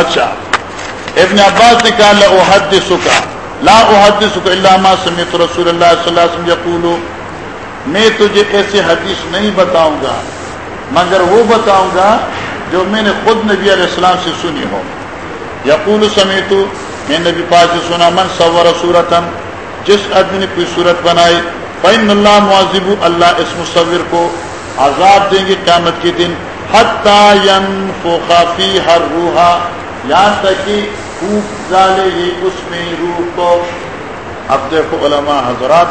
اچھا۔ ابن عباس نے کہا، لا احدثک لا احدثک الا ما سمعت رسول اللہ صلی اللہ علیہ وسلم یقول، میں تجھے ایسی حدیث نہیں بتاؤں گا، مگر وہ بتاؤں گا جو میں نے خود نبی علیہ السلام سے سنی ہو۔ یقول سمیت میں نبی پاک سے سنا، من صور صورتن جس آدمی نے کوئی صورت بنائی فین اللہ معذب، اللہ اس مصور کو عذاب دیں گے قیامت کے دن حتی ہر روحا یہاں تک کہ خوب ڈالے گی اس میں روح کو۔ اب دیکھو علماء حضرات،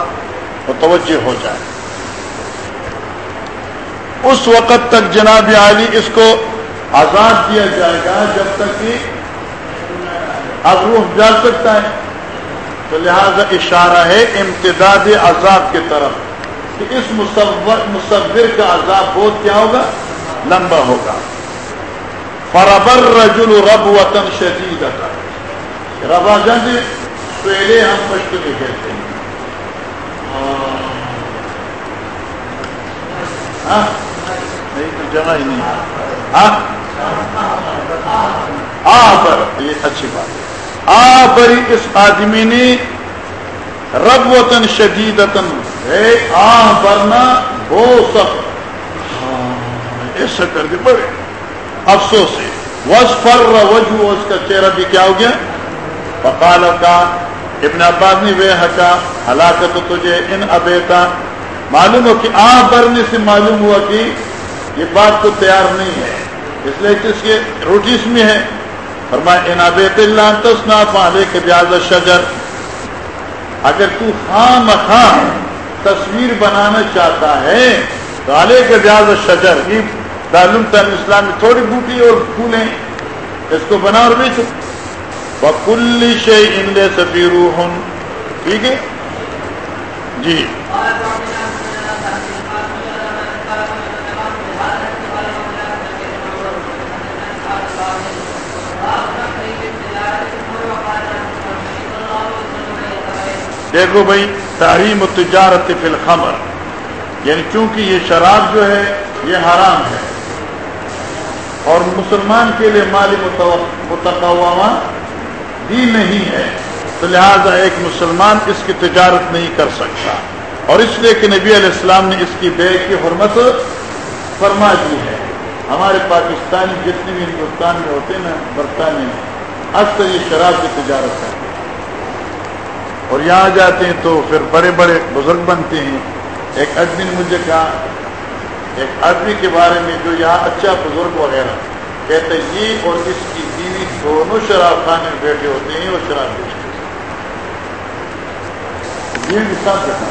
متوجہ ہو جائے اس وقت تک جناب علی اس کو آزاد کیا جائے گا، جب تک کہ اب روح جا سکتا ہے۔ تو لہذا اشارہ ہے امتداد عذاب کی طرف کہ اس مصور مصور کا عذاب بہت کیا ہوگا؟ لمبا ہوگا۔ فربر رجل رب وطن شدید ربا جنگ پہلے ہم پشت میں کہتے ہیں ہاں نہیں، تو جگہ ہی نہیں. آ پر یہ اچھی بات ہے. آ بری اس آدمی نے رب وطن شدید ہے آ برنا ہو سب ایسا کر کے بڑے افسوس ہے. وس فر وجو اس کا چہرہ بھی کیا ہو گیا؟ پکال کا ابن عباس نے وہ حکا ہلاکت تجھے، ان ابیتا، معلوم ہو کہ آ برنے سے معلوم ہوا کہ یہ بات تو تیار نہیں ہے، اس لیے کہ اس کے روٹی اس میں ہے۔ فرمایا، ان ابیت اللہ تسنا پالے کے بیاض شجر اگر تو خام خام تصویر بنانا چاہتا ہے، تو علیہ کے بیاض شجر یہ دارالعلوم تعلیم اسلام میں تھوڑی بوٹی اور پھول ہیں اس کو بنا اور بیچو۔ بکل شے ان لے سفی روح۔ ٹھیک ہے؟ جی۔ دیکھو بھائی، تحریم و تجارت فی الخمر۔ یعنی چونکہ یہ شراب جو ہے، یہ حرام ہے۔ اور مسلمان کے لیے مالی متقوامہ بھی نہیں ہے۔ تو لہذا ایک مسلمان اس کی تجارت نہیں کر سکتا۔ اور اس لیے کہ نبی علیہ السلام نے اس کی بے کی حرمت فرما دی ہے۔ ہمارے پاکستانی جتنے بھی ہندوستان میں ہوتے ہیں نا، برطانیہ میں اکثر یہ شراب کی تجارت کرتے ہیں۔ اور یہاں جاتے ہیں تو پھر بڑے بڑے بزرگ بنتے ہیں۔ ایک آدمی نے مجھے کہا ایک آدمی کے بارے میں جو یہاں اچھا بزرگ وغیرہ کہتے ہیں، یہ اور اس کی بیوی دونوں شراب خانے میں بیٹھے ہوتے ہیں اور شراب بیچتے بیوی کے ساتھ بیٹھا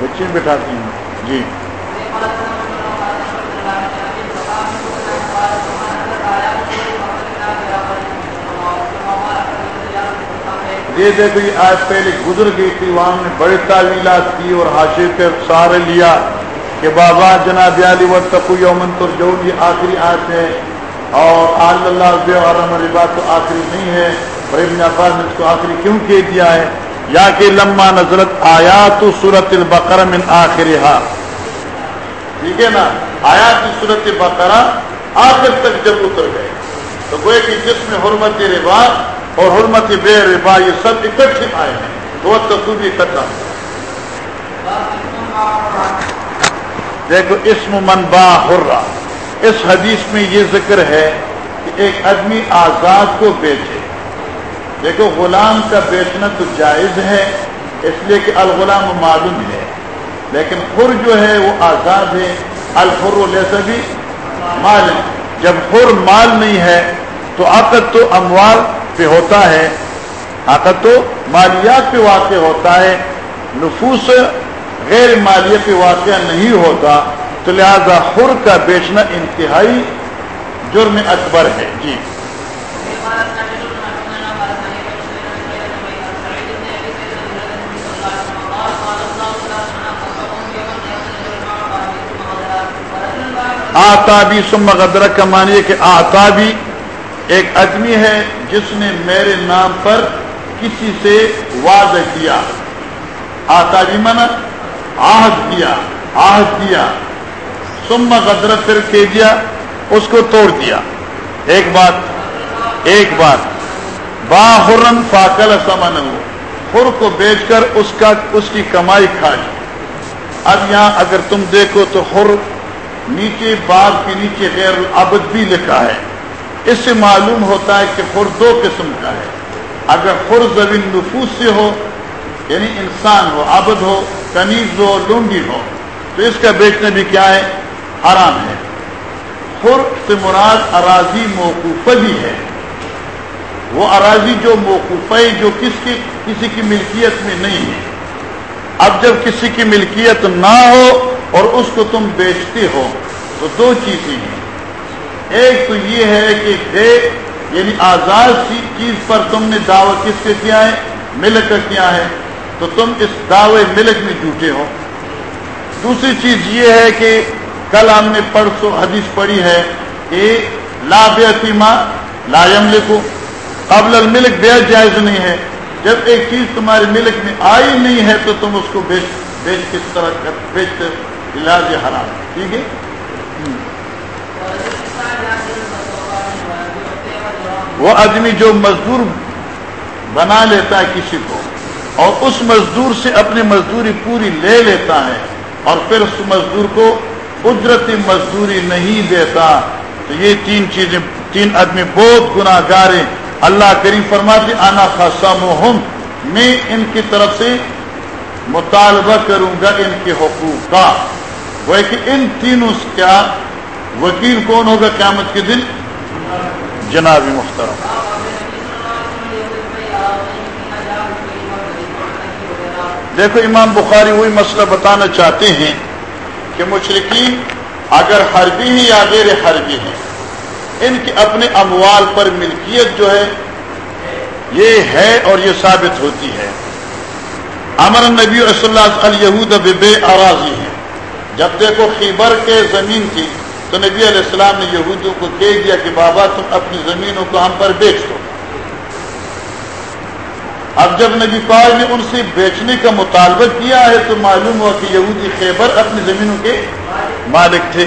بچے بٹھاتی ہیں۔ جی۔ یہ دیکھو، یہ آج پہلے گزر گئی تھی، وہاں نے بڑے تعویلات کی اور حاشے پہ سہارے لیا۔ کہ بابا جناب علی و تقو یومن تر جو یہ آخری آیت ہے اور آل اللہ عالم بات تو آخری نہیں ہے اور ابن عباس نے اس کو آخری کیوں کہہ دیا ہے؟ یا کہ لمبا نظرت آیات صورت البقرہ من آخر ٹھیک ہے نا؟ آیات صورت بقرہ آخر تک جب اتر گئے، تو گوئے کہ جس میں حرمت ربا اور حرمت بے ربا یہ سب اکٹھے آئے ہیں۔ دو تو بھی اکٹھا۔ دیکھو، اسم من با اس حدیث میں یہ ذکر ہے کہ ایک آدمی آزاد کو بیچے۔ دیکھو، غلام کا بیچنا تو جائز ہے، اس لیے کہ الغلام معلوم ہے۔ لیکن خر جو ہے، وہ آزاد ہے۔ الفر لیسا بھی مال۔ جب خر مال نہیں ہے، تو عقد تو اموال پہ ہوتا ہے۔ عقد تو مالیات پہ واقع ہوتا ہے۔ نفوس غیر مالیہ پہ واقع نہیں ہوتا، تو لہذا خر کا بیچنا انتہائی جرم اکبر ہے۔ جی۔ آتابی سم غدر کا مانیے کہ آتابی ایک آدمی ہے جس نے میرے نام پر کسی سے وعدہ کیا۔ آتابی منا آہد کیا آہد کیا۔ سم غدر پھر کہہ دیا، اس کو توڑ دیا۔ ایک بات ایک بات۔ با ہرن فاکل سمن ہو خر کو بیچ کر اس کا، اس کی کمائی کھا اب یہاں اگر تم دیکھو تو خر نیچے باغ کے نیچے غیر العبد بھی لکھا ہے۔ اس سے معلوم ہوتا ہے کہ خر دو قسم کا ہے۔ اگر خر زمین نفوس سے ہو یعنی انسان ہو، عبد ہو کنیز ہو لونگی ہو۔ تو اس کا بیچنا بھی کیا ہے؟ حرام ہے۔ خر سے مراد اراضی موقوف بھی ہے۔ وہ اراضی جو موقوف ہے، جو کس کی، کسی کی ملکیت میں نہیں ہے۔ اب جب کسی کی ملکیت نہ ہو اور اس کو تم بیچتے ہو، تو دو چیزیں ہیں۔ ایک تو یہ ہے کہ بے یعنی آزاد سی چیز پر تم نے دعوی کس سے کیا ہے؟ ملک کا کیا ہے؟ تو تم اس دعوے ملک میں جھوٹے ہو۔ دوسری چیز یہ ہے کہ کل ہم نے پرسوں حدیث پڑھی ہے کہ لا بیما لا لکھو قبل الملک بے جائز نہیں ہے۔ جب ایک چیز تمہارے ملک میں آئی نہیں ہے تو تم اس کو بیچ بیچ کس طرح بیچ علاج حرام۔ ٹھیک ہے؟ وہ آدمی جو مزدور بنا لیتا ہے کسی کو۔ اور اس مزدور سے اپنی مزدوری پوری لے لیتا ہے اور پھر اس مزدور کو قدرتی مزدوری نہیں دیتا۔ تو یہ تین چیزیں، تین آدمی بہت گناہ گارے اللہ کریم فرماتے آنا خاصا میں ان کی طرف سے مطالبہ کروں گا ان کے حقوق کا۔ وہ کہ ان تینوں کیا وکیل کون ہوگا قیامت کے دن؟ جناب محترم۔ دیکھو امام بخاری وہی مسئلہ بتانا چاہتے ہیں کہ مشرقین اگر حربی ہیں یا غیر حربی ہیں، ان کے اپنے اموال پر ملکیت جو ہے، یہ ہے اور یہ ثابت ہوتی ہے۔ امر نبی رسول اللہ بے اراضی ہیں۔ جب دیکھو خیبر کے زمین تھی، تو نبی علیہ السلام نے یہودیوں کو کہہ دیا کہ بابا تم اپنی زمینوں کو ہم پر بیچ دو۔ اب جب نبی پاک نے ان سے بیچنے کا مطالبہ کیا ہے تو معلوم ہوا کہ یہودی خیبر اپنی زمینوں کے مالک تھے۔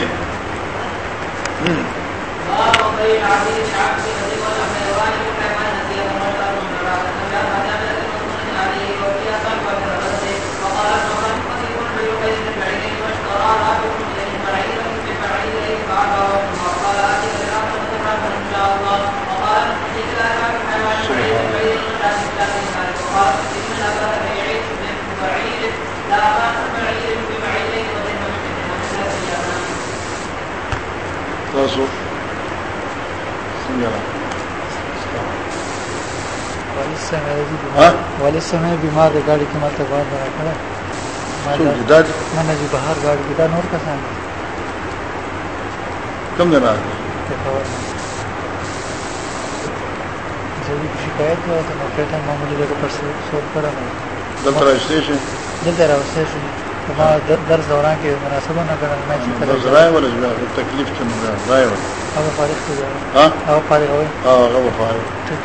والد سمے بیمار دے گاڑی کی ماتے بعد بنا کھڑا میں نے جی باہر گاڑی کی دا نور کا سان کم دینا جب شکایت ہوا تو میں ہوں معمولی جگہ پر سوٹ پڑا میں دلتا رہا اسٹیشن دلتا رہا اسٹیشن درس دوران کے مناسبہ نہ کرنا میں بس رائے والا جو ہے تکلیف کے مجھے رائے والا اب فارغ ہو جائے ہاں اب فارغ ہوئے ہاں اب فارغ ٹھیک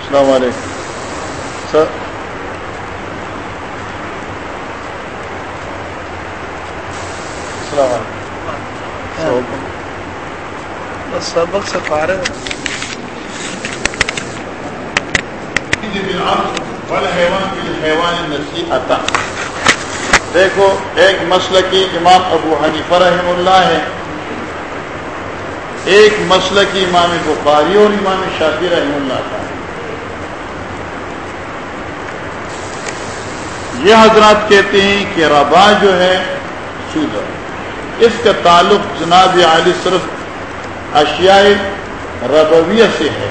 السلام علیکم سر السلام علیکم سبق سے فارغ دیکھو، ایک مسئلہ کی امام ابو حنیفہ رحم اللہ ہے۔ ایک مسئلہ کی امام بخاری اور امام شافی رحم اللہ کا یہ حضرات کہتے ہیں کہ ربا جو ہے سود اس کا تعلق جناب علی صرف اشیاء ربویہ سے ہے۔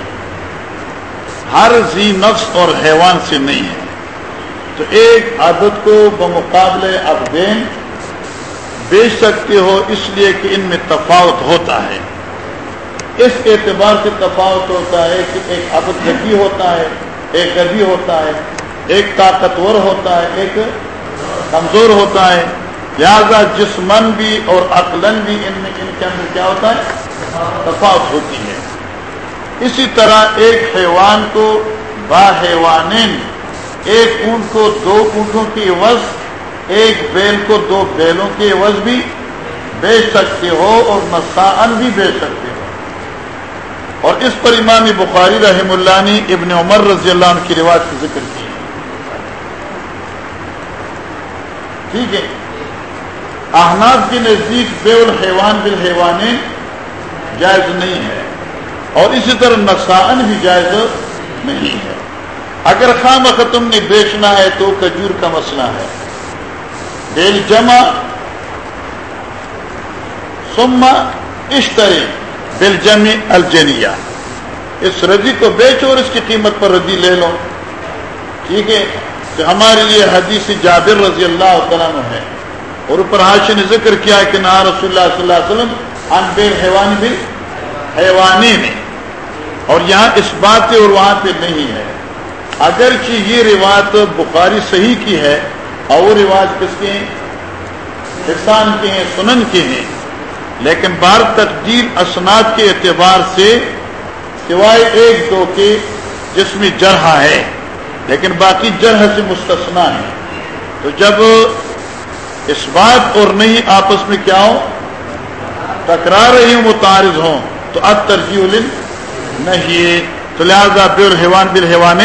ہر زی نفس اور حیوان سے نہیں ہے۔ تو ایک عادت کو بمقابلے ابدین بیچ سکتے ہو، اس لیے کہ ان میں تفاوت ہوتا ہے۔ اس اعتبار سے تفاوت ہوتا ہے کہ ایک عبد ذکی ہوتا ہے، ایک ابھی ہوتا ہے، ایک طاقتور ہوتا ہے، ایک کمزور ہوتا ہے۔ لہذا جسمن بھی اور عقلن بھی ان میں ان کے اندر کیا ہوتا ہے؟ تفاوت ہوتی ہے۔ اسی طرح ایک حیوان کو با حیوان ایک اونٹ کو دو اونٹوں کی عوض، ایک بیل کو دو بیلوں کی عوض بھی بیچ سکتے ہو اور مساً بھی بیچ سکتے ہو۔ اور اس پر امام بخاری رحم اللہ نے ابن عمر رضی اللہ عنہ کی رواج کا ذکر کیا۔ ٹھیک ہے۔ احناف کے نزدیک بے الحیوان بالحیوان جائز نہیں ہے اور اسی طرح نسان بھی جائز نہیں ہے۔ اگر خام ختم نے بیچنا ہے تو کجور کا مسئلہ ہے۔ بیل جمع سما اشترے بل جمی الجنیا اس رضی کو بیچو اور اس کی قیمت پر رضی لے لو۔ ٹھیک ہے؟ کہ ہمارے لیے حدیث جابر رضی اللہ عنہ ہے۔ اور اوپر حاشی نے ذکر کیا کہ نہ رسول اللہ صلی اللہ علیہ وسلم ان حیوان بھی حیوانی نے اور یہاں اس بات پہ اور وہاں پہ نہیں ہے۔ اگرچہ یہ روایت بخاری صحیح کی ہے، اور وہ رواج کس کے ہیں؟ حسان کے ہیں، سنن کے ہیں۔ لیکن بار تقدیر اسناد کے اعتبار سے سوائے ایک دو کے جس میں جرح ہے، لیکن باقی جرح سے مستثنا ہے۔ تو جب اس بات اور نہیں آپس میں کیا ہو ٹکرا رہی ہوں متعارض ہوں۔ تو اب ترجیح نہیں۔ تو لہٰذا بے الحوان بالحوان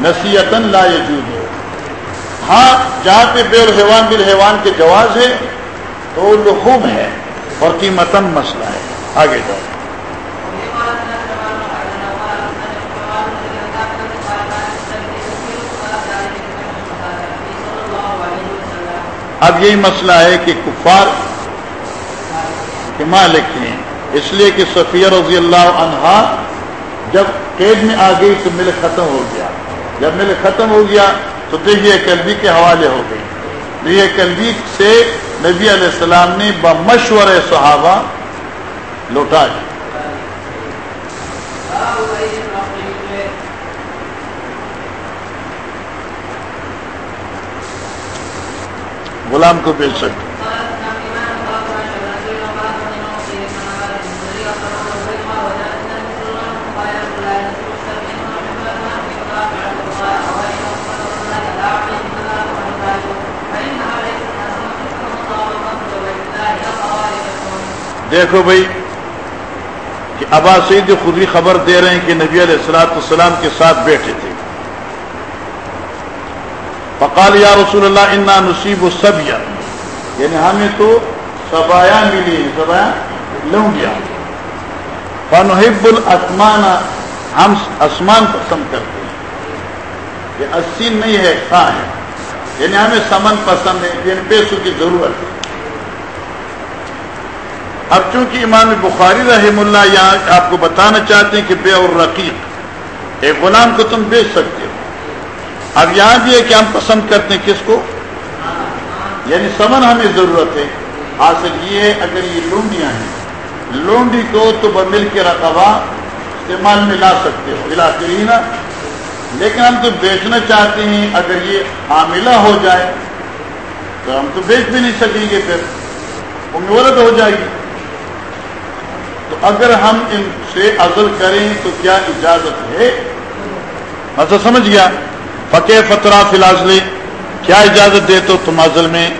نصیحتن لا یجود ہو ہاں جہاں پہ بے الحوان بالحوان کے جواز ہے، تو لحوم ہے اور قیمتن مسئلہ ہے۔ آگے جاؤ۔ اب یہی مسئلہ ہے کہ کفار کے مالک ہیں۔ اس لیے کہ صفیہ رضی اللہ عنہا جب قید میں آ گئی تو مل ختم ہو گیا۔ جب مل ختم ہو گیا تو دیکھیے کلبی کے حوالے ہو گئی دیکھیے کلبی سے نبی علیہ السلام نے بمشور صحابہ لوٹا۔ دی غلام کو بیچ سکتے دیکھو بھائی، کہ ابا سعید خود ہی خبر دے رہے ہیں کہ نبی علیہ السلاۃ السلام کے ساتھ بیٹھے تھے۔ فقال یا رسول اللہ انا نصیب و یعنی ہمیں تو سبایا ملی سبایا لوں گیا فنحب الاسمان ہم آسمان پسند کرتے ہیں۔ یہ اسین نہیں ہے کہاں ہے۔ یعنی ہمیں سمن پسند ہے یعنی پیسوں کی ضرورت ہے۔ اب چونکہ امام بخاری رحم اللہ یہاں آپ کو بتانا چاہتے ہیں کہ بے اور رقیق، ایک غلام کو تم بیچ سکتے ہو۔ اب یہاں بھی ہے کہ ہم پسند کرتے ہیں کس کو؟ یعنی سمن ہمیں ضرورت ہے۔ حاصل یہ ہے اگر یہ لونڈیاں ہیں، لونڈی کو تو بمل کے رقبہ استعمال میں لا سکتے ہو علا نا لیکن ہم تو بیچنا چاہتے ہیں، اگر یہ حاملہ ہو جائے تو ہم تو بیچ بھی نہیں سکیں گے پھر۔ امولت ہو جائے گی۔ تو اگر ہم ان سے عزل کریں تو کیا اجازت ہے؟ مطلب سمجھ گیا۔ فقہ فترا فی کیا اجازت دے تو تم عزل میں؟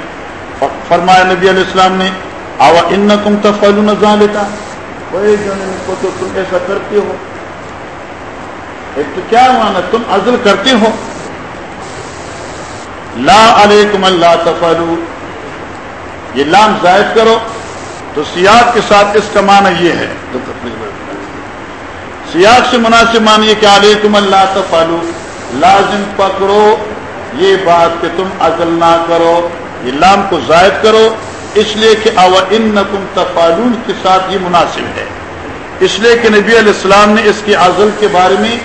فرمایا نبی علیہ السلام نے، آوا ان کم تفل نہ لیتا کو تو تم ایسا کرتے ہو۔ ایک تو کیا مانا، تم عزل کرتے ہو۔ لا علیکم اللہ تفلو یہ لام زائد کرو۔ تو سیاق کے ساتھ اس کا معنی یہ ہے۔ سیاق سے مناسب معنی کہ علیکم اللہ تفالو لازم پکڑو، یہ بات کہ تم عزل نہ کرو، یہ لام کو زائد کرو، اس لیے کہ او ان نقم تفالون کے ساتھ یہ مناسب ہے۔ اس لیے کہ نبی علیہ السلام نے اس کے عزل کے بارے میں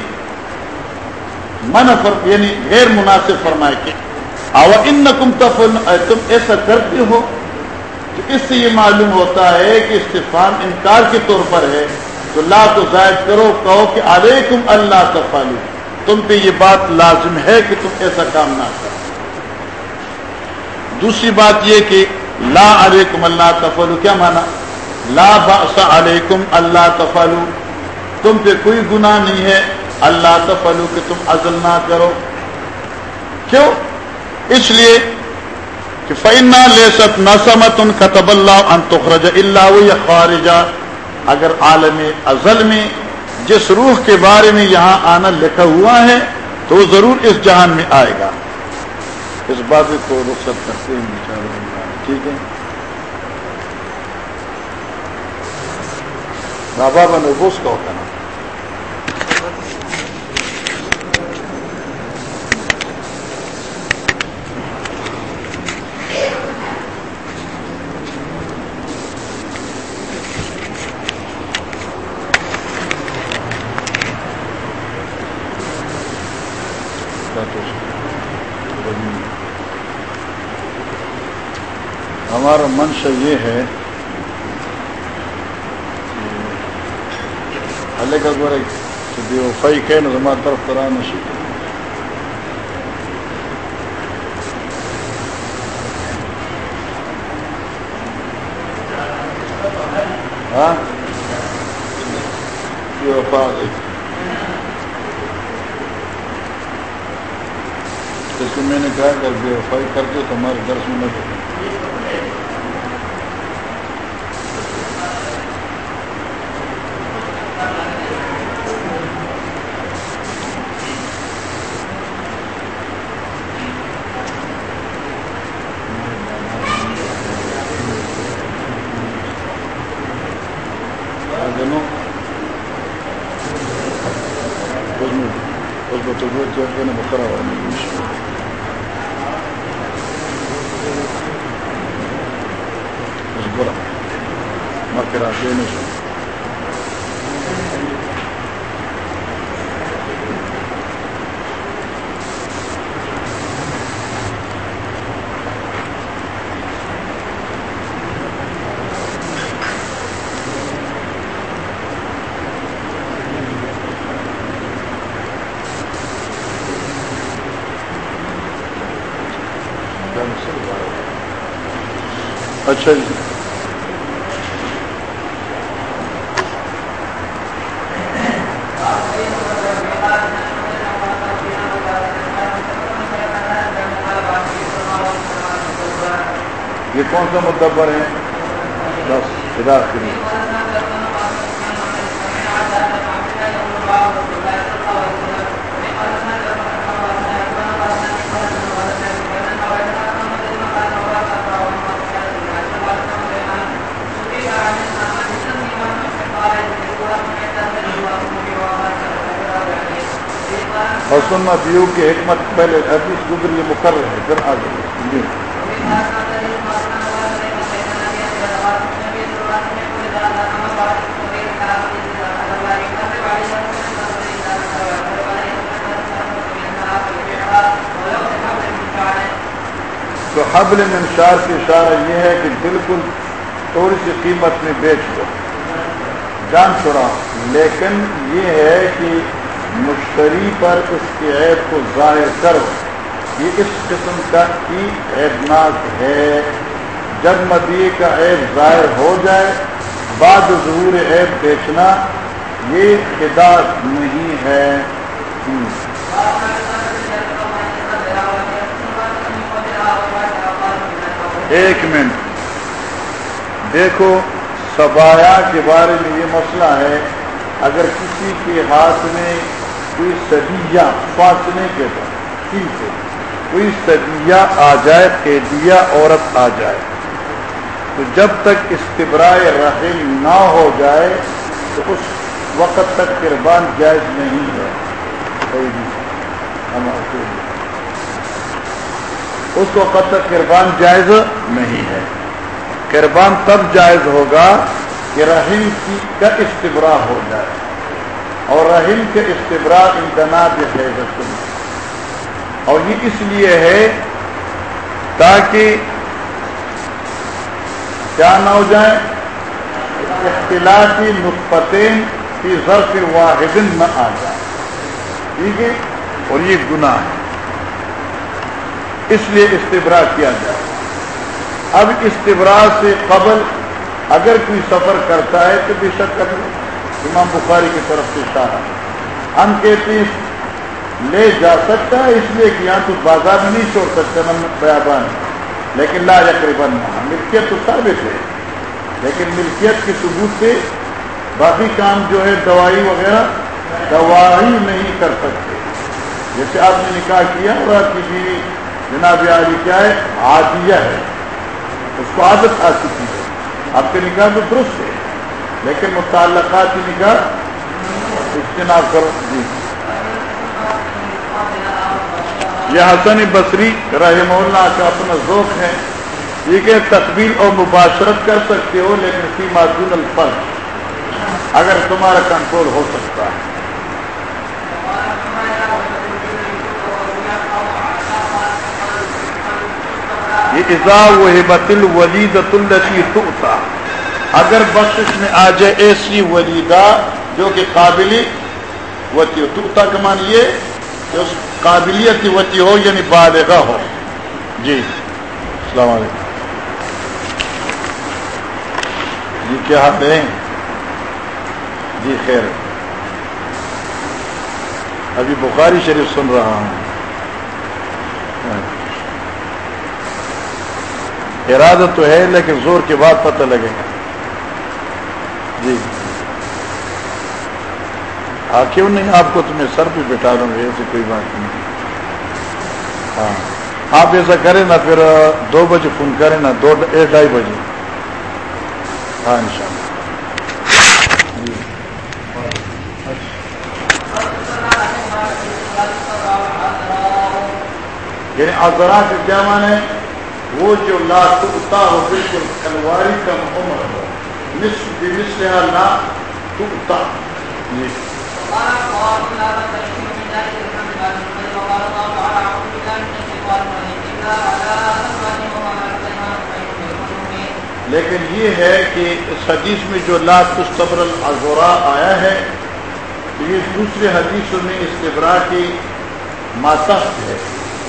من فرق یعنی غیر مناسب فرمائے کہ او ان نقم تم ایسا کرتے ہو تو اس سے یہ معلوم ہوتا ہے کہ استفان انکار کے طور پر ہے۔ تو لا تو زائد کرو، کہو کہ علیکم اللہ تفالو تم پہ یہ بات لازم ہے کہ تم ایسا کام نہ کرو۔ دوسری بات یہ کہ لا علیکم اللہ تفالو کیا مانا؟ لا باس علیکم اللہ تفالو تم پہ کوئی گناہ نہیں ہے، اللہ تفالو کہ تم عزل نہ کرو۔ کیوں؟ اس لیے کہ فینا لے سک نسمت ان خطب اللہ ان تخرج اللہ خارجہ اگر عالم ازل میں جس روح کے بارے میں یہاں آنا لکھا ہوا ہے تو وہ ضرور اس جہان میں آئے گا۔ اس بات کو رخصت کرتے ہیں۔ ٹھیک ہے۔ بابا بن بوس کا ہوتا نا ہمارا منشا یہ ہے اللہ کا گورے کہ وفائی کہ نا ہمارا طرف طرح نشی ہاں؟ وفا جیسے میں نے کہا کہ بے وفائی کرتے تو ہمارے درس میں نہ بجنود عضبة البلد مقرر ان شاء الله اچھا جی۔ یہ کون سا مدبر ہے؟ بس خدا کے لیے سننا دیو کی حکمت پہلے حدیث گزر یہ مقرر ہے، پھر آگے۔ جی۔ تو حبل منشار کی اشارہ یہ ہے کہ بالکل تھوڑی سی قیمت میں بیچ دو۔ جان چھوڑا لیکن یہ ہے کہ مشتری پر اس کے عیب کو ظاہر کرو۔ یہ اس قسم کا ہی عیبناک ہے۔ جب مدیے کا عیب ظاہر ہو جائے، بعد ظہور عیب بیچنا یہ ہدایت نہیں ہے۔ ایک منٹ۔ دیکھو سبایا کے بارے میں یہ مسئلہ ہے، اگر کسی کے ہاتھ میں کوئی سدیا فاصلے کے ٹھیک ہے، کوئی سدیا آ جائے قیدیا عورت آ جائے۔ تو جب تک استبرائے رحم نہ ہو جائے، تو اس وقت تک قربان جائز نہیں ہے۔ اس وقت تک قربان جائز نہیں ہے۔ قربان تب جائز ہوگا کہ رحم کی کا استبرا ہو جائے۔ اور رحم کے استبرا امتناب ہے اور یہ اس لیے ہے تاکہ کیا نہ ہو جائے، اختلافی نسبتیں کی ضرف واحد نہ آ جائے۔ ٹھیک ہے؟ اور یہ گناہ ہے۔ اس لیے استبرا کیا جائے۔ اب استبرا سے قبل اگر کوئی سفر کرتا ہے تو بے شک کر لے امام بخاری کی طرف سے اشارہ۔ ہم کہتے ہیں، لے جا سکتا ہے، اس لیے کہ یہاں تو بازار میں نہیں چھوڑ سکتے ہم بیابان۔ لیکن لا یقریباً ملکیت تو ثابت ہے۔ لیکن ملکیت کے ثبوت سے باقی کام جو ہے، دوائی وغیرہ، دوائی نہیں کر سکتے۔ جیسے آپ نے نکاح کیا، اور آپ کی بیوی جناب عالی کیا ہے، عادیہ ہے۔ اس کو عادت آ چکی ہے۔ آپ کے نکاح تو درست ہے۔ لیکن متعلقات کی نکاح اجتناب کرو۔ جی۔ یہ حسن بصری رحم اللہ کا اپنا ذوق ہے۔ یہ کہ تقبیر اور مباشرت کر سکتے ہو لیکن فی معذول الفرق اگر تمہارا کنٹرول ہو سکتا ہے۔ یہ ازا و حبت الولید التی ٹوٹا اگر بخش میں آ جائے ایسی ولیدہ جو کہ قابلی وتی ٹوٹا کا مان یہ کہ اس قابلیت وتی ہو یعنی بالغہ ہو۔ جی۔ السلام علیکم۔ جی کیا حال ہے؟ جی خیر۔ ابھی بخاری شریف سن رہا ہوں۔ ہاں۔ ارادہ تو ہے، لیکن زور کے بعد پتہ لگے گا۔ جی۔ ہاں کیوں نہیں آپ کو تمہیں سر پہ بٹھا دوں گے؟ ایسی کوئی بات نہیں۔ ہاں۔ آپ ایسا کریں نا، پھر دو بجے فون کریں نا، دو، ایک ڈھائی بجے۔ ہاں ان شاء اللہ۔ یعنی آزرا کے کیا مانے وہ جو لا ٹوٹتا ہو بالکل کلواری کم عمر ہو لا لیکن یہ ہے کہ اس حدیث میں جو لا تستبر العذورا آیا ہے یہ دوسرے حدیثوں میں استبرا کی ماتحت ہے۔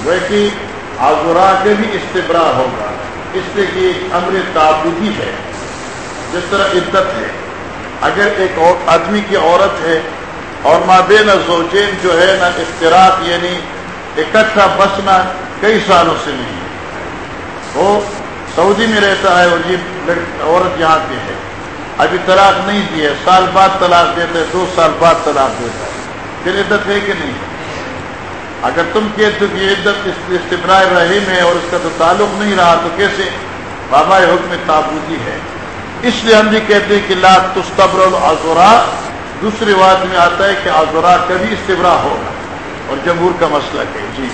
وہ کہ عذورا کے بھی استبرا ہوگا۔ اس لیے کہ ایک امر تعبدی ہے۔ جس طرح عدت ہے۔ اگر ایک آدمی کی عورت ہے اور مابین زوجین جو ہے نا اشتراک یعنی اکٹھا بسنا کئی سالوں سے نہیں ہے۔ وہ سعودی میں رہتا ہے اور یہ عورت یہاں پہ ہے۔ ابھی طلاق نہیں دی ہے، سال بعد طلاق دیتا ہے، دو سال بعد طلاق دیتا ہے۔ پھر عدت ہے کہ نہیں؟ اگر تم کہتے کہ عدت استبرائے رحیم ہے اور اس کا تو تعلق نہیں رہا، تو کیسے؟ بابا حکم تابوتی ہے۔ اس لیے ہم بھی کہتے ہیں کہ لا تستبر العذرا دوسری بات میں آتا ہے کہ آزورا کبھی استبرا ہوگا۔ اور جمہور کا مسئلہ کہ جی۔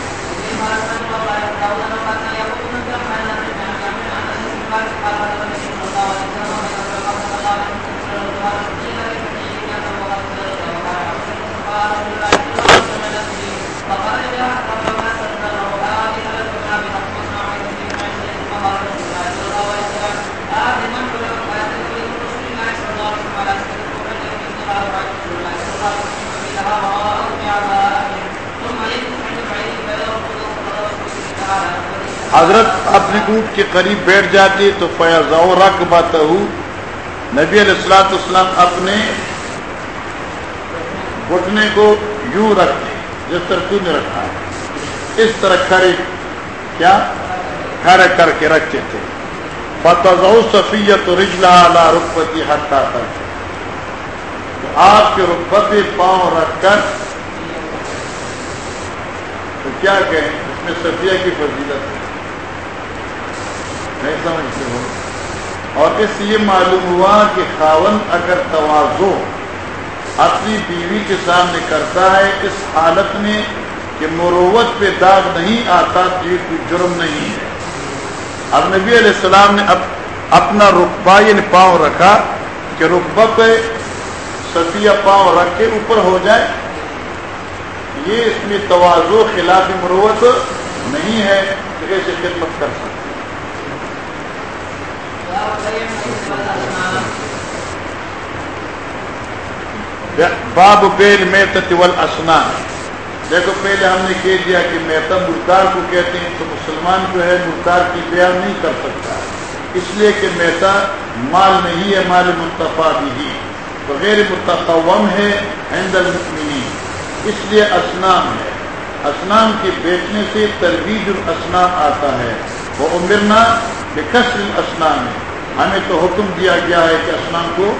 حضرت اپنے اونٹ کے قریب بیٹھ جاتی تو فیض رکھ بات نبی علیہ السلاط اسلام اپنے گھٹنے کو یوں رکھتے، جس طرح تو نے رکھا؟ ہے اس طرح کھڑے، کیا؟ کھڑے کر کے رکھتے تھے۔ فتح صفیت رجلا رخبتی ہٹا کر تو آپ کے رخبت پاؤں رکھ کر، تو کیا کہیں؟ اس میں صفیہ کی فضیلت۔ ہے سمجھتے ہو اور اس سے یہ معلوم ہوا کہ خاون اگر توازو اپنی بیوی کے سامنے کرتا ہے، اس حالت میں کہ مروت پہ داغ نہیں آتا تو یہ کوئی جرم نہیں ہے۔ اب نبی علیہ السلام نے اب اپنا رقبہ یعنی پاؤں رکھا کہ رقبہ پہ ستیہ پاؤں رکھ کے اوپر ہو جائے۔ یہ اس میں توازو خلاف مروت نہیں ہے کہ ایسے خدمت کر سکتے باب بیل میت اسنان دیکھو، پہلے ہم نے کہہ دیا کہ میتا مردار کو کہتے ہیں، تو مسلمان جو ہے مردار کی بیان نہیں کر سکتا۔ اس لیے کہ میتا مال نہیں ہے، مال متفا بھی۔ تو غیر متقوم ہے ہند اس لیے اسنام ہے۔ اسنام کے بیچنے سے ترویج الاسنام آتا ہے۔ وہ عمرنا کہ اسنام ہے۔ ہمیں تو حکم دیا گیا ہے کہ اسلام کو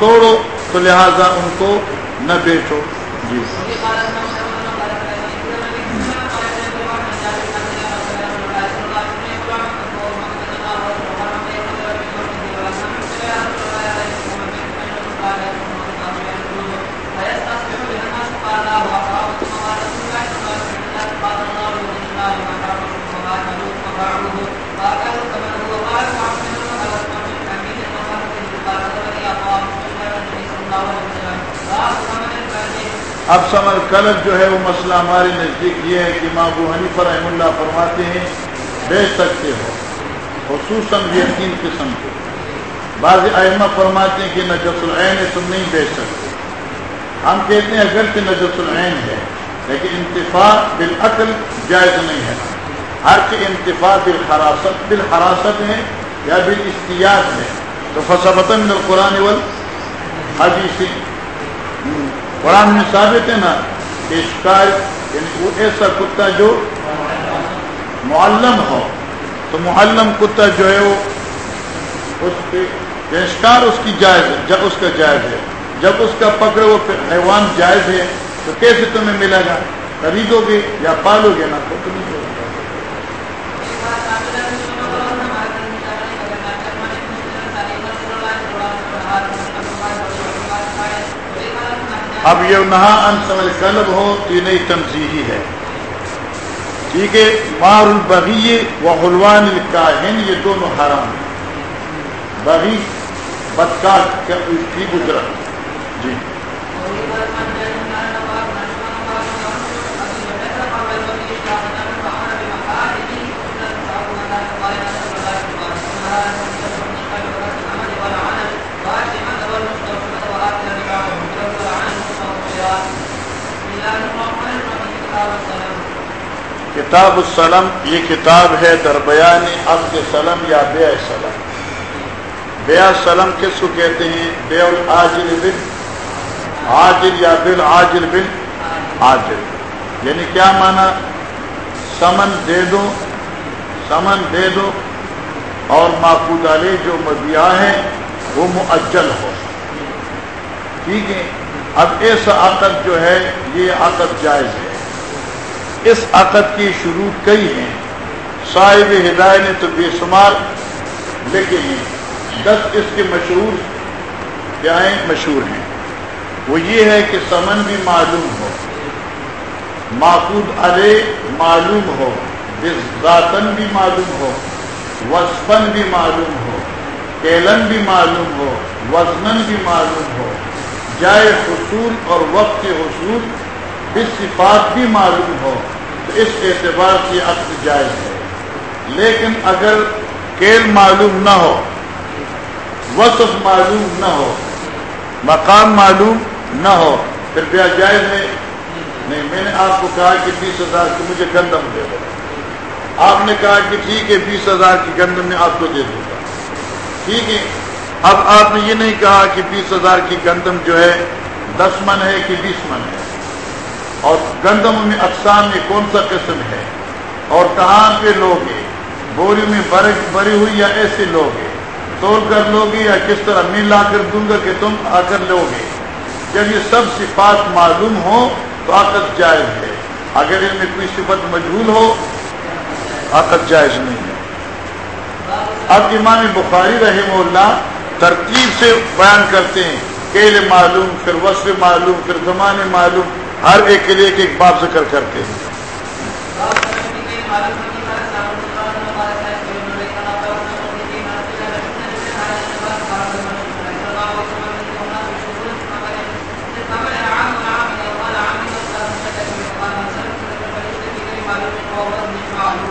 توڑو۔ تو لہذا ان کو نہ بیچو جی۔ اب سمر کلب جو ہے وہ مسئلہ ہمارے نزدیک یہ ہے کہ مابو حنیف رحم اللہ فرماتے ہیں بیچ سکتے ہو، خصوصاً یہ تین قسم کے بعض ائمہ فرماتے ہیں کہ نجس العین ہے تم نہیں بیچ سکتے ہم کہتے ہیں اگر کہ نجس العین ہے، لیکن انتفاع بالعقل جائز نہیں ہے۔ ہر کے انتفاع بالحراست بالحراست ہے یا بالاستیاد ہے۔ تو فصبتاً القرآن والحدیث۔ قرآن میں ثابت ہے نا کہ یعنی وہ ایسا کتا جو معلم ہو، تو معلم کتا جو ہے وہ اس پہ پیشکار اس کی جائز ہے، جب اس کا جائز ہے۔ جب اس کا پکڑ وہ حیوان جائز ہے، تو کیسے تمہیں ملے گا؟ خریدو گے یا پالو گے نا؟ تو تمہیں اب یہ نہا ان سمجھ کلب ہو تو یہ نئی تنظیحی ہے۔ ٹھیک ہے؟ مار البغی و حلوان الکاہن، یہ دونوں حرام ہیں۔ بغی، بدکار کی گجرت جی۔ کتاب السلم یہ کتاب ہے دربیان عبد سلم یا بے سلم بے سلم کس کو کہتے ہیں؟ بے العاجل بن۔ عاجل یا بل عاجل بن؟ عاجل۔ یعنی کیا مانا سمن دے دو، سمن دے دو اور معقود علیہ جو مبیا ہے وہ معجل ہو۔ ٹھیک ہے؟ اب ایسا عقد جو ہے، یہ عقد جائز ہے۔ اس عقد کی شروع کئی ہیں۔ صاحب ہدایت نے تو بے شمار لکھے ہیں۔ دس اس کے مشہور کیا ہیں مشہور ہیں۔ وہ یہ ہے کہ سمن بھی معلوم ہو۔ معقود ارے معلوم ہو۔ ذاتن بھی معلوم ہو۔ وسفن بھی معلوم ہو۔ کیلن بھی معلوم ہو۔ وزن بھی معلوم ہو۔ جائے حصول اور وقت کے حصول صفات بھی معلوم ہو تو اس اعتبار سے عقد جائز ہے۔ لیکن اگر کیل معلوم نہ ہو، وصف معلوم نہ ہو، مقام معلوم نہ ہو، پھر بیا جائز ہے۔ نہیں، میں نے آپ کو کہا کہ بیس ہزار کی مجھے گندم دے دو۔ آپ نے کہا کہ ٹھیک ہے، بیس ہزار کی گندم میں آپ کو دے دوں گا۔ ٹھیک ہے۔ اب آپ نے یہ نہیں کہا کہ بیس ہزار کی گندم جو ہے دس من ہے کہ بیس من ہے۔ اور گندم میں اقسام میں کون سا قسم ہے؟ اور کہاں پہ لوگے بوری میں بری ہوئی یا ایسے لوگے تول کر لوگے یا کس طرح میں لا کر دوں گا کہ تم آ کر لوگے جب یہ سب صفات معلوم ہو تو آکت جائز ہے۔ اگر ان میں کوئی صفت مجبور ہو آکت جائز نہیں ہے۔ اب امام بخاری رحم اللہ ترتیب سے بیان کرتے ہیں۔ کیل معلوم، پھر وصف معلوم، پھر زمانے معلوم ہر ایک کے لیے ایک ایک باب ذکر کرتے ہیں۔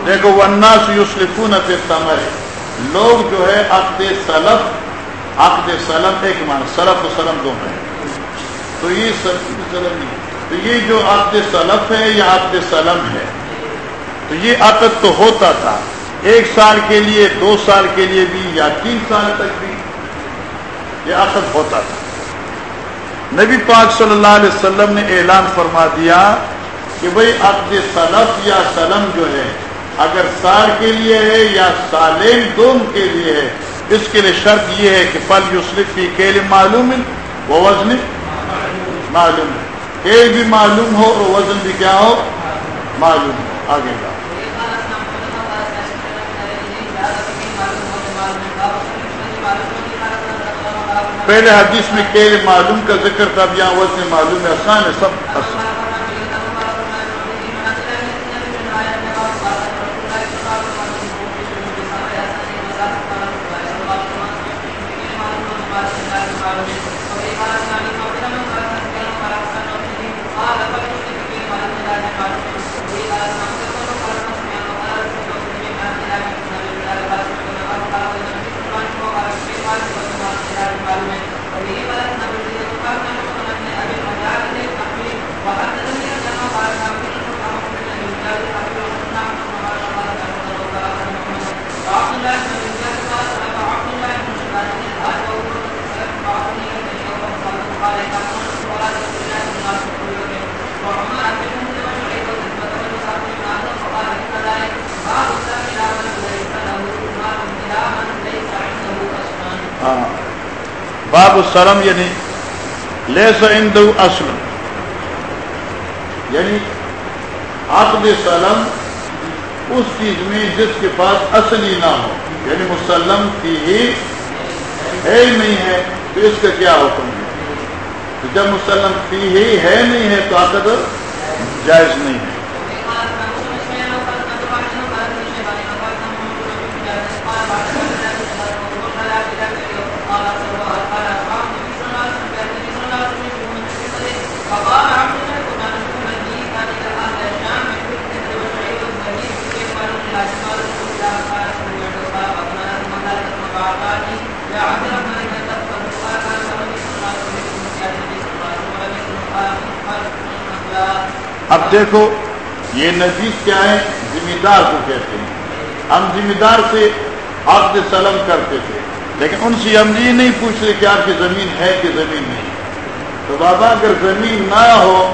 دیکھو ورنہ یوسلفون پھر تمر لوگ جو ہے، عقد سلف، عقد سلم ایک مان سلف و سلم دونوں ہیں۔ تو یہ سلم نہیں۔ تو یہ جو عقد سلف ہے، یہ عقد سلم ہے۔ تو یہ عقد تو ہوتا تھا۔ ایک سال کے لیے، دو سال کے لیے بھی، یا تین سال تک بھی یہ عقد ہوتا تھا۔ نبی پاک صلی اللہ علیہ وسلم نے اعلان فرما دیا کہ بھائی عقد سلف یا سلم جو ہے، اگر سال کے لیے ہے یا سالین دونوں کے لیے ہے، اس کے لیے شرط یہ ہے کہ پل یوسلف کی کیل معلوم وہ وزن معلوم۔ کیل بھی معلوم ہو اور وزن بھی کیا ہو؟ معلوم. ہو آگے کا پہلے حدیث میں کہ معلوم کا ذکر تھا، اب یہاں وزن معلوم ہے، آسان ہے، سب آسان. ہاں۔ باب السلم یعنی لے سند اسلم یعنی عقد سلم اس چیز میں جس کے پاس اصلی نہ ہو۔ یعنی مسلم کی ہی ہے ہی نہیں ہے تو اس کا کیا حکم ہے؟ تو جب مسلم کی ہی ہے نہیں ہے تو عقد جائز نہیں ہے۔ اب دیکھو، یہ نزیز کیا ہے ذمہ دار کو کہتے ہیں۔ ہم ذمہ دار سے عقد سلم کرتے تھے۔ لیکن ان سے ہم یہ نہیں پوچھتے کہ آپ کی زمین ہے کہ زمین نہیں۔ تو بابا، اگر زمین نہ ہو،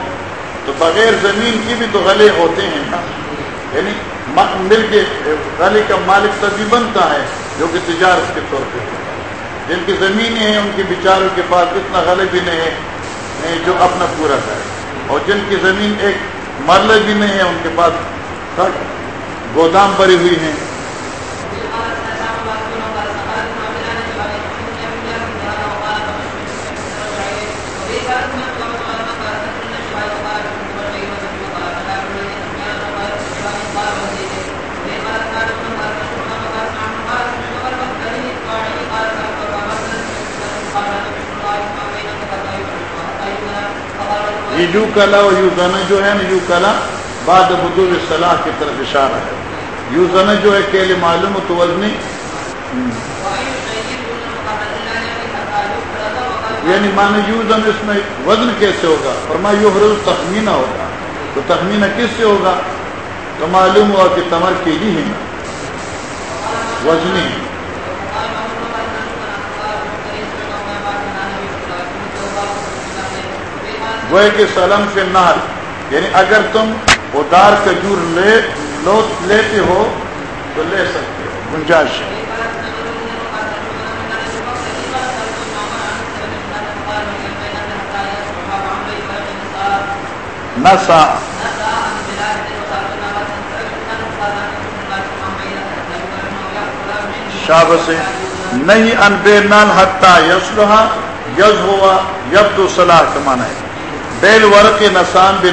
تو بغیر زمین کی بھی تو غلے ہوتے ہیں نا۔ یعنی مل کے غلے کا مالک تبھی بنتا ہے، جو کہ تجارت کے طور پہ۔ جن کی زمینیں ہیں، ان کے بیچاروں کے پاس اتنا غلے بھی نہیں ہے جو اپنا پورا کرے۔ اور جن کی زمین ایک مرلے بھی نہیں ہے، ان کے پاس گودام بری ہوئی ہیں۔ یو کلا اور یو زنا جو ہے نا یو کلا بعد بدول صلاح کی طرف اشارہ ہے۔ یو زنا جو ہے، کہ معلوم تو وزنی۔ یعنی مانے یو زن اس میں وزن کیسے ہوگا؟ فرما یو حروز تخمینہ ہوگا۔ تو تخمینہ کس سے ہوگا؟ تو معلوم ہوا کہ تمر کے ہی ہے وزنی۔ وہ کہ سلم سے نہر یعنی اگر تم ادار کھجور لے لو لیتے ہو، تو لے سکتے ہو۔ گنجائش۔ ہے نسا۔ شاب سے نہیں، ان بے نان ہتھا یس لوہا یز ہوا یب تو صلاح کمانا ہے بیل ورق نسان بے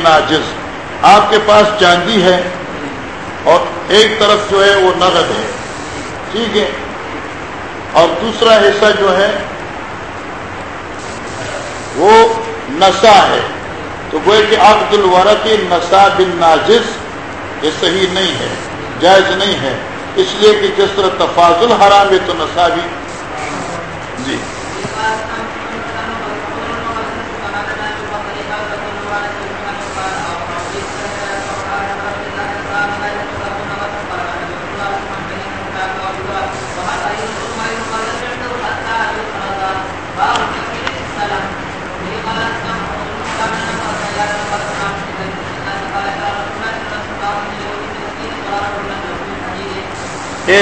آپ کے پاس چاندی ہے اور ایک طرف جو ہے وہ نقد ہے۔ ٹھیک ہے۔ اور دوسرا حصہ جو ہے وہ نسا ہے۔ تو وہ کہ عبد الورق نسا بن ناجز، یہ صحیح نہیں ہے، جائز نہیں ہے۔ اس لیے کہ جس طرح تفاضل حرام ہے تو نسا بھی جی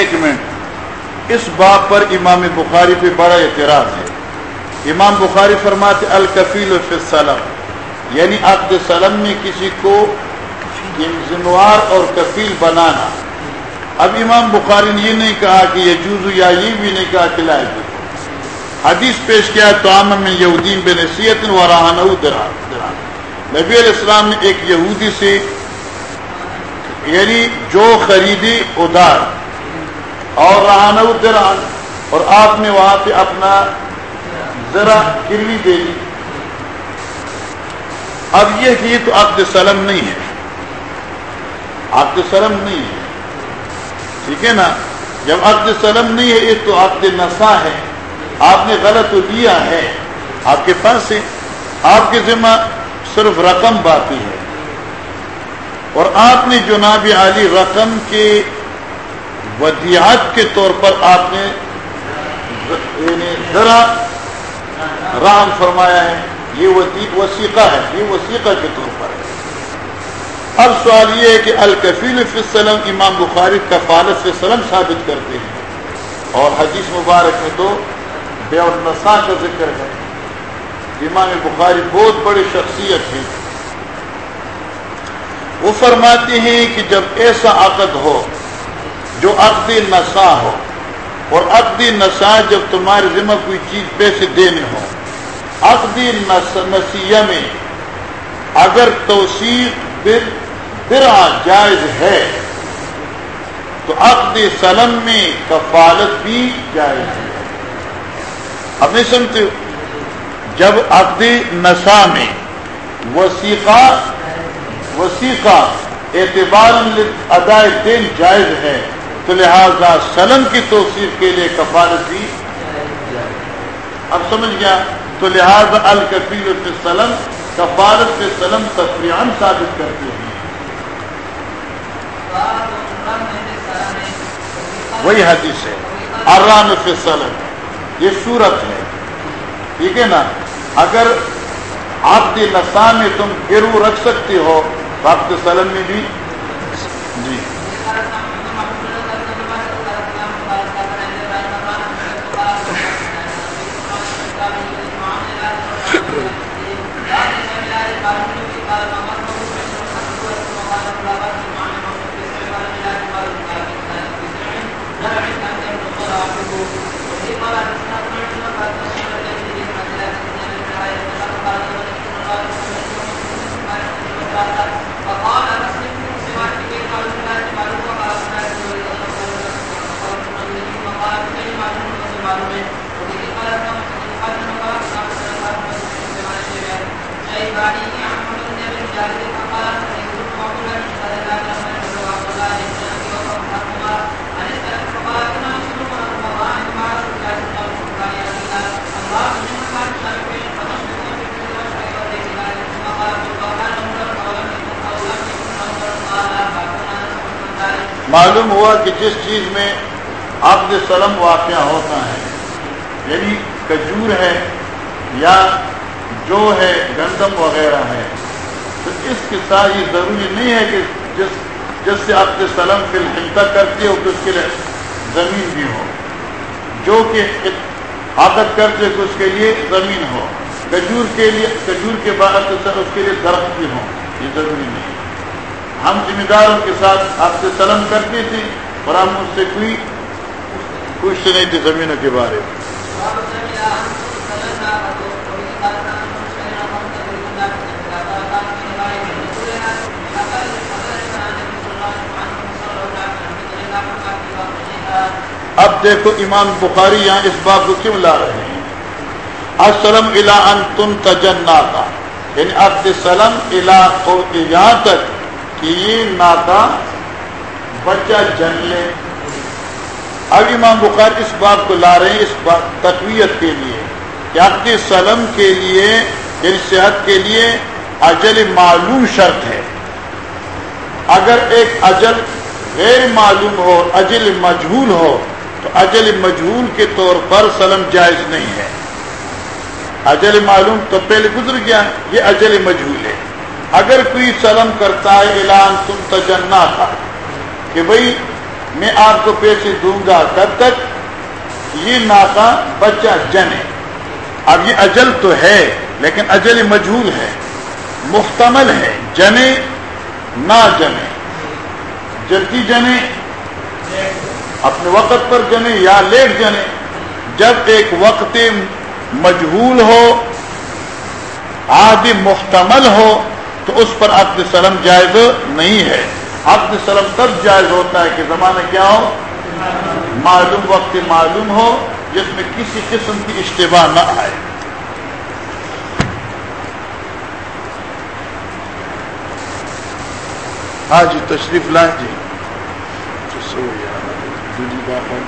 ایک منٹ۔ اس بات پر امام بخاری پہ بڑا اعتراض ہے۔ امام بخاری فرماتے الکفیل فی السلم یعنی عقد سلم میں کسی کو ذموار اور کفیل بنانا۔ اب امام بخاری نے یہ نہیں کہا کہ یہ جوزو یا یہ بھی نہیں کہا کہ لائے حدیث پیش کیا تو عام میں یہودین بے نصیحت و راہن نبی علیہ السلام نے ایک یہودی سے یعنی جو خریدی ادار اور رہانہ دران اور آپ نے وہاں پہ اپنا ذرا گروی دے لی اب یہ کہ یہ تو عقد سلم نہیں ہے۔ عقد سلم نہیں ہے۔ ٹھیک ہے نا؟ جب عقد سلم نہیں ہے، یہ تو عقد نسا ہے۔ آپ نے غلط لیا ہے۔ آپ کے پاس ہے۔ آپ کے ذمہ صرف رقم باقی ہے۔ اور آپ نے جناب علی رقم کے ودیات کے طور پر آپ نے یعنی ذرا رام فرمایا ہے، یہ وسیقہ ہے، یہ وسیقہ کے طور پر ہے۔ اب سوال یہ ہے کہ الکفیل فلم امام بخاری کفالت سے سلم ثابت کرتے ہیں۔ اور حدیث مبارک میں تو بے اور کا ذکر ہے۔ امام بخاری بہت بڑی شخصیت ہے وہ فرماتے ہیں کہ جب ایسا عقد ہو جو عقد نسا ہو اور عقد نسا جب تمہارے ذمہ کوئی چیز پیسے دینے ہو۔ عقد نسیہ میں اگر توثیق برا جائز ہے، تو عقد سلم میں کفالت بھی جائز ہے۔ اب نہیں سنتے جب عقد نسا میں وسیقہ وسیقہ اعتبار ادائے دین جائز ہے تو لہذا سلم کی توصیف کے لیے کفالت بھی اب سمجھ گیا؟ تو لہذا الکفیل سلم کفالت سے سلم تفریح ثابت کرتے ہیں. وہی حدیث ہے. ارام سلم. یہ صورت ہے. ٹھیک ہے نا؟ اگر آپ کی نسا میں تم گرو رکھ سکتے ہو، تو آپ کے سلم میں بھی جی معلوم ہوا کہ جس چیز میں عبد سلم واقعہ ہوتا ہے یعنی کجور ہے یا جو ہے گندم وغیرہ ہے۔ تو اس کے ساتھ یہ ضروری نہیں ہے کہ جس جس سے عبد سلم فی الحلتا کرتی ہو کہ اس کے لیے زمین بھی ہو۔ جو کہ عادت کرتے کہ اس کے لیے زمین ہو۔ کجور کے لیے کجور کے بعد اس کے لیے درخت بھی ہو یہ ضروری نہیں ہم ذمہ داروں کے ساتھ آپ سے سلم کرتے تھے اور ہم اس سے کوئی خوش نہیں تھے زمینوں کے بارے میں۔ اب دیکھو امام بخاری یہاں اس بات کو کیوں لا رہے ہیں؟ السلم الا ان تم تجنا کا یعنی اب سلم الا یہاں تک کہ یہ ناتا بچہ جن لے اب امام بخار اس بات کو لا رہے ہیں، اس بات تقویت کے لیے۔ کہ سلم کے لیے یعنی صحت کے لیے اجل معلوم شرط ہے۔ اگر ایک اجل غیر معلوم ہو، اجل مجہول ہو تو اجل مجہول کے طور پر سلم جائز نہیں ہے۔ اجل معلوم تو پہلے گزر گیا یہ اجل مجہول ہے۔ اگر کوئی سلم کرتا ہے، اعلان تم تجنا تھا کہ بھائی میں آپ کو پیسے دوں گا۔ کب تک یہ ناکا بچہ جنے اب یہ اجل تو ہے، لیکن اجل مجہول ہے۔ محتمل ہے۔ جنے نہ جنے جلدی جنے اپنے وقت پر جنے یا لیٹ جنے، جب ایک وقت مجہول ہو آدھی محتمل ہو، تو اس پر عقد سلم جائز نہیں ہے۔ عقد سلم تب جائز ہوتا ہے کہ زمانہ کیا ہو؟ معلوم وقت معلوم ہو، جس میں کسی قسم کی اشتباہ نہ آئے۔ ہاں جی تشریف لائیں جی۔ دوسری بات ہے